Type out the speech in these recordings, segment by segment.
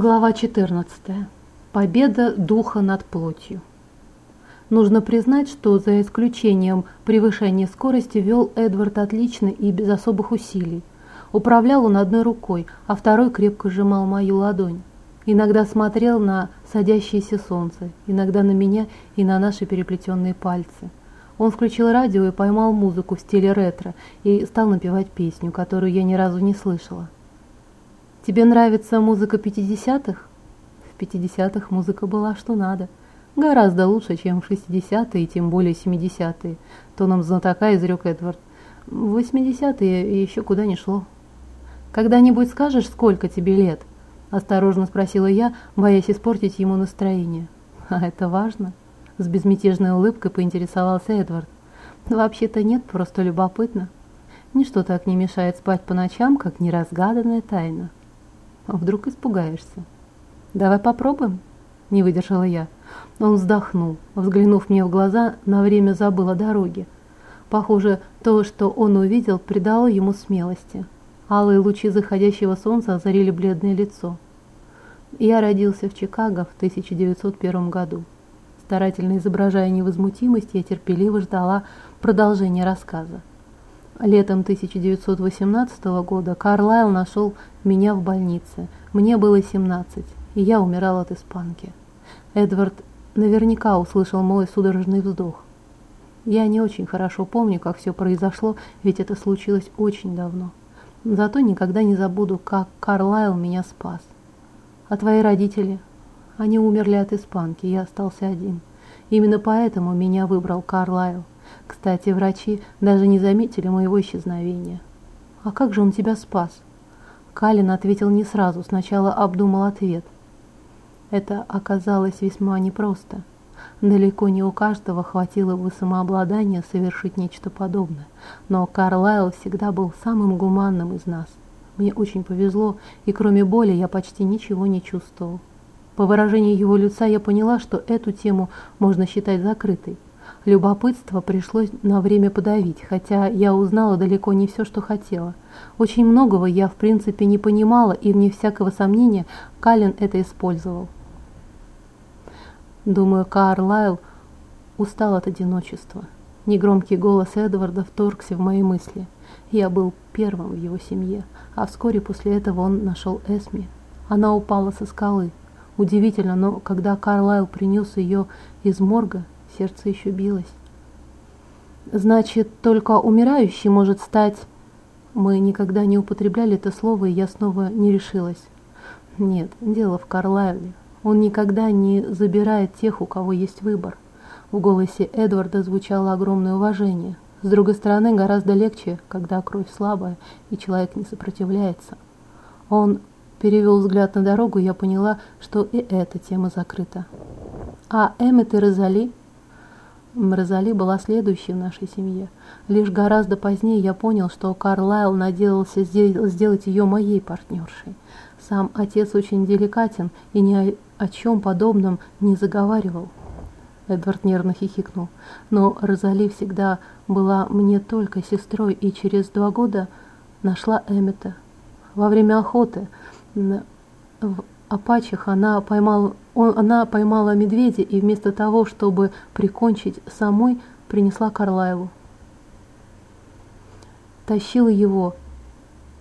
Глава 14. Победа духа над плотью. Нужно признать, что за исключением превышения скорости вел Эдвард отлично и без особых усилий. Управлял он одной рукой, а второй крепко сжимал мою ладонь. Иногда смотрел на садящееся солнце, иногда на меня и на наши переплетенные пальцы. Он включил радио и поймал музыку в стиле ретро и стал напевать песню, которую я ни разу не слышала. Тебе нравится музыка 50-х? В 50-х музыка была что надо. Гораздо лучше, чем в 60-е и тем более 70-е. Тоном знатока изрек Эдвард. В 80-е еще куда не шло. «Когда-нибудь скажешь, сколько тебе лет?» Осторожно спросила я, боясь испортить ему настроение. «А это важно?» С безмятежной улыбкой поинтересовался Эдвард. «Вообще-то нет, просто любопытно. Ничто так не мешает спать по ночам, как неразгаданная тайна». А вдруг испугаешься? Давай попробуем? Не выдержала я. Он вздохнул, взглянув мне в глаза, на время забыл о дороге. Похоже, то, что он увидел, придало ему смелости. Алые лучи заходящего солнца озарили бледное лицо. Я родился в Чикаго в 1901 году. Старательно изображая невозмутимость, я терпеливо ждала продолжения рассказа. Летом 1918 года Карлайл нашел меня в больнице. Мне было 17, и я умирал от испанки. Эдвард наверняка услышал мой судорожный вздох. Я не очень хорошо помню, как все произошло, ведь это случилось очень давно. Зато никогда не забуду, как Карлайл меня спас. А твои родители? Они умерли от испанки, я остался один. Именно поэтому меня выбрал Карлайл. Кстати, врачи даже не заметили моего исчезновения. «А как же он тебя спас?» Калин ответил не сразу, сначала обдумал ответ. Это оказалось весьма непросто. Далеко не у каждого хватило бы самообладания совершить нечто подобное, но Карлайл всегда был самым гуманным из нас. Мне очень повезло, и кроме боли я почти ничего не чувствовал. По выражению его лица я поняла, что эту тему можно считать закрытой. Любопытство пришлось на время подавить, хотя я узнала далеко не все, что хотела. Очень многого я в принципе не понимала, и вне всякого сомнения Калин это использовал. Думаю, Карлайл устал от одиночества. Негромкий голос Эдварда вторгся в мои мысли. Я был первым в его семье, а вскоре после этого он нашел Эсми. Она упала со скалы. Удивительно, но когда Карлайл принес ее из морга, сердце еще билось. Значит, только умирающий может стать... Мы никогда не употребляли это слово, и я снова не решилась. Нет, дело в Карлайле. Он никогда не забирает тех, у кого есть выбор. В голосе Эдварда звучало огромное уважение. С другой стороны, гораздо легче, когда кровь слабая, и человек не сопротивляется. Он перевел взгляд на дорогу, и я поняла, что и эта тема закрыта. А Эммет и Розали Розали была следующей в нашей семье. Лишь гораздо позднее я понял, что Карлайл надеялся сделать ее моей партнершей. Сам отец очень деликатен и ни о чем подобном не заговаривал. Эдвард нервно хихикнул. Но Розали всегда была мне только сестрой и через два года нашла Эммета. Во время охоты Апачих она поймала он, она поймала медведя и вместо того, чтобы прикончить самой, принесла Карлаеву. Тащила его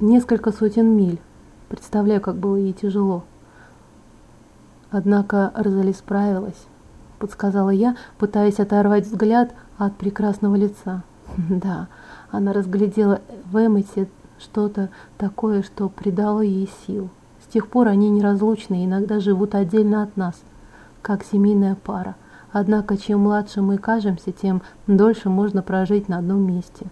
несколько сотен миль. Представляю, как было ей тяжело. Однако Розали справилась, подсказала я, пытаясь оторвать взгляд от прекрасного лица. Да, она разглядела в Эммете что-то такое, что придало ей сил. Тех пор они неразлучны и иногда живут отдельно от нас, как семейная пара. Однако, чем младше мы кажемся, тем дольше можно прожить на одном месте.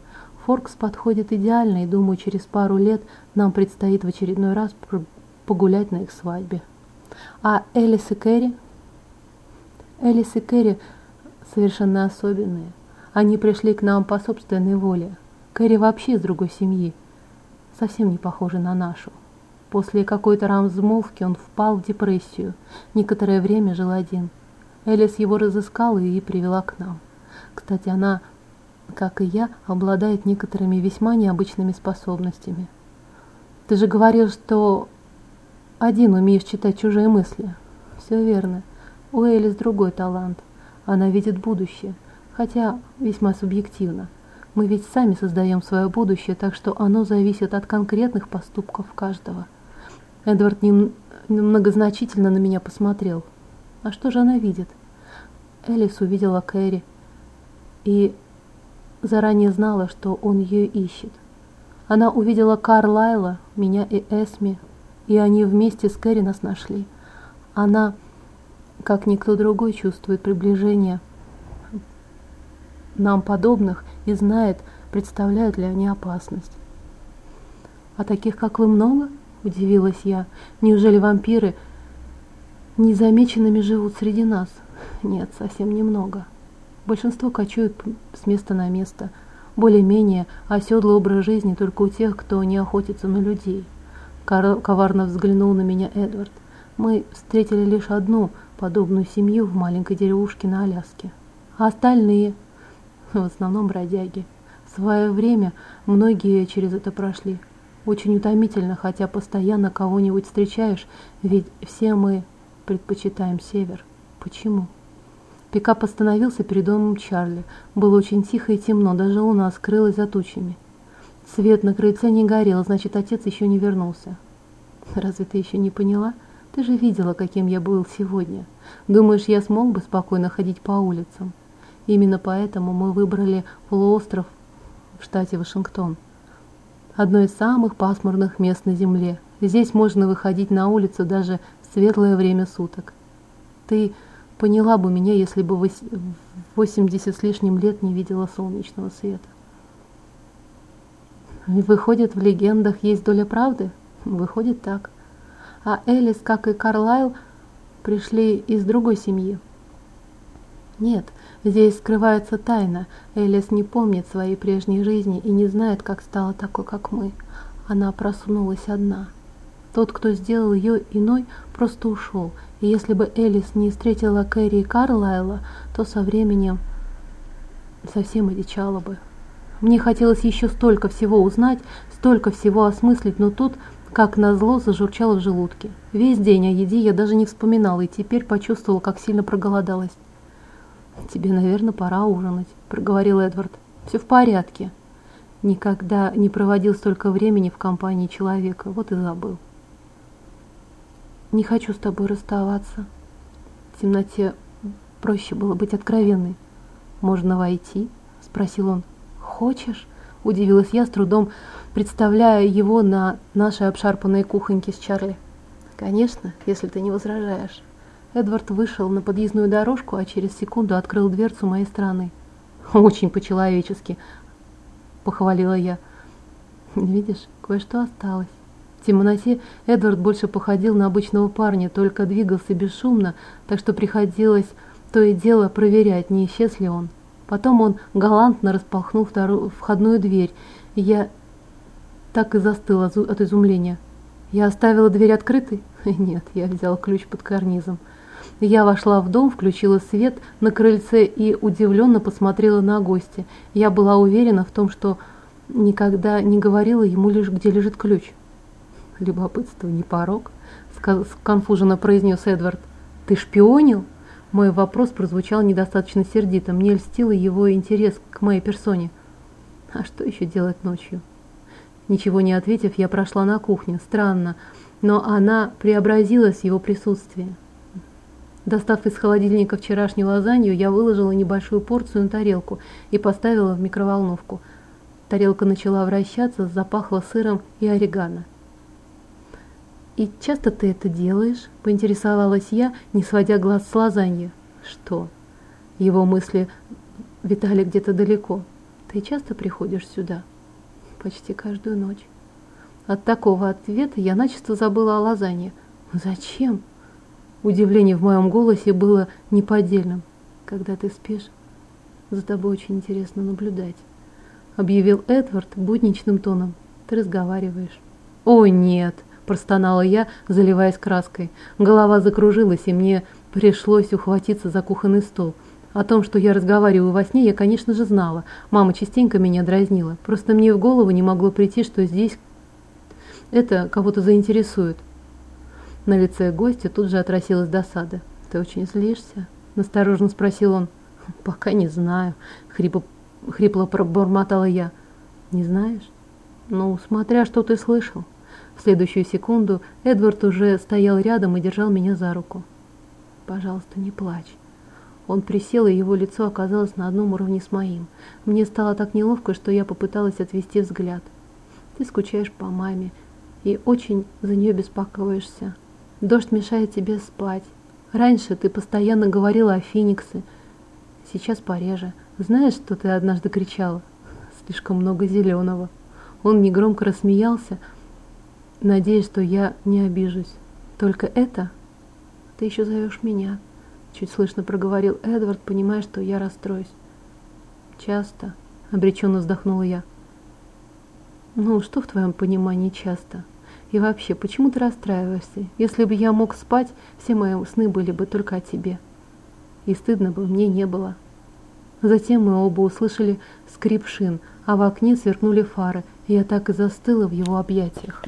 Форкс подходит идеально, и, думаю, через пару лет нам предстоит в очередной раз погулять на их свадьбе. А Элис и Кэрри? Элис и Кэрри совершенно особенные. Они пришли к нам по собственной воле. Кэрри вообще из другой семьи, совсем не похожа на нашу. После какой-то размолвки он впал в депрессию. Некоторое время жил один. Элис его разыскала и привела к нам. Кстати, она, как и я, обладает некоторыми весьма необычными способностями. Ты же говорил, что один умеешь читать чужие мысли. Все верно. У Элис другой талант. Она видит будущее, хотя весьма субъективно. Мы ведь сами создаем свое будущее, так что оно зависит от конкретных поступков каждого. Эдвард нем... многозначительно на меня посмотрел. А что же она видит? Элис увидела Кэрри и заранее знала, что он ее ищет. Она увидела Карлайла, меня и Эсми, и они вместе с Кэрри нас нашли. Она, как никто другой, чувствует приближение нам подобных и знает, представляют ли они опасность. «А таких, как вы, много?» – удивилась я. «Неужели вампиры незамеченными живут среди нас?» «Нет, совсем немного. Большинство кочуют с места на место. Более-менее оседлый образ жизни только у тех, кто не охотится на людей». Коварно взглянул на меня Эдвард. «Мы встретили лишь одну подобную семью в маленькой деревушке на Аляске. А остальные в основном бродяги. В свое время многие через это прошли. Очень утомительно, хотя постоянно кого-нибудь встречаешь, ведь все мы предпочитаем север. Почему? Пикап остановился перед домом Чарли. Было очень тихо и темно, даже луна скрылась за тучами. Свет на крыльце не горел, значит, отец еще не вернулся. Разве ты еще не поняла? Ты же видела, каким я был сегодня. Думаешь, я смог бы спокойно ходить по улицам? Именно поэтому мы выбрали полуостров в штате Вашингтон. Одно из самых пасмурных мест на Земле. Здесь можно выходить на улицу даже в светлое время суток. Ты поняла бы меня, если бы 80 с лишним лет не видела солнечного света. Выходит, в легендах есть доля правды? Выходит так. А Элис, как и Карлайл, пришли из другой семьи. Нет, Здесь скрывается тайна. Элис не помнит своей прежней жизни и не знает, как стала такой, как мы. Она просунулась одна. Тот, кто сделал ее иной, просто ушел. И если бы Элис не встретила Кэрри и Карлайла, то со временем совсем одичала бы. Мне хотелось еще столько всего узнать, столько всего осмыслить, но тут, как назло, зажурчало в желудке. Весь день о еде я даже не вспоминала и теперь почувствовала, как сильно проголодалась. «Тебе, наверное, пора ужинать», — проговорил Эдвард. «Все в порядке. Никогда не проводил столько времени в компании человека, вот и забыл». «Не хочу с тобой расставаться». В темноте проще было быть откровенной. «Можно войти?» — спросил он. «Хочешь?» — удивилась я, с трудом представляя его на нашей обшарпанной кухоньке с Чарли. «Конечно, если ты не возражаешь». Эдвард вышел на подъездную дорожку, а через секунду открыл дверцу моей стороны. «Очень по-человечески», — похвалила я. «Видишь, кое-что осталось». В темноте Эдвард больше походил на обычного парня, только двигался бесшумно, так что приходилось то и дело проверять, не исчез ли он. Потом он галантно распахнул вторую входную дверь, и я так и застыла от изумления. Я оставила дверь открытой? Нет, я взял ключ под карнизом. Я вошла в дом, включила свет на крыльце и удивленно посмотрела на гостя. Я была уверена в том, что никогда не говорила ему лишь, где лежит ключ. «Любопытство не порог», — сконфуженно произнес Эдвард. «Ты шпионил?» Мой вопрос прозвучал недостаточно сердито. Мне льстил его интерес к моей персоне. А что еще делать ночью? Ничего не ответив, я прошла на кухню. Странно, но она преобразилась в его присутствии. Достав из холодильника вчерашнюю лазанью, я выложила небольшую порцию на тарелку и поставила в микроволновку. Тарелка начала вращаться, запахло сыром и орегано. «И часто ты это делаешь?» – поинтересовалась я, не сводя глаз с лазаньи. «Что?» Его мысли витали где-то далеко. «Ты часто приходишь сюда?» «Почти каждую ночь». От такого ответа я начисто забыла о лазанье. «Зачем?» Удивление в моем голосе было неподдельным. «Когда ты спишь, за тобой очень интересно наблюдать», — объявил Эдвард будничным тоном. «Ты разговариваешь». «О, нет!» – простонала я, заливаясь краской. Голова закружилась, и мне пришлось ухватиться за кухонный стол. О том, что я разговариваю во сне, я, конечно же, знала. Мама частенько меня дразнила. Просто мне в голову не могло прийти, что здесь это кого-то заинтересует. На лице гостя тут же отразилась досада. «Ты очень злишься?» – настороженно спросил он. «Пока не знаю», – хрипло, хрипло пробормотала я. «Не знаешь?» «Ну, смотря что ты слышал». В следующую секунду Эдвард уже стоял рядом и держал меня за руку. «Пожалуйста, не плачь». Он присел, и его лицо оказалось на одном уровне с моим. Мне стало так неловко, что я попыталась отвести взгляд. «Ты скучаешь по маме и очень за нее беспокоишься. Дождь мешает тебе спать. Раньше ты постоянно говорила о Фениксе, сейчас пореже. Знаешь, что ты однажды кричала? Слишком много зеленого». Он негромко рассмеялся, надеясь, что я не обижусь. «Только это? Ты еще зовешь меня?» Чуть слышно проговорил Эдвард, понимая, что я расстроюсь. «Часто», — обреченно вздохнула я. «Ну, что в твоем понимании часто? И вообще, почему ты расстраиваешься? Если бы я мог спать, все мои сны были бы только о тебе. И стыдно бы мне не было». Затем мы оба услышали скрип шин, а в окне сверкнули фары, и я так и застыла в его объятиях.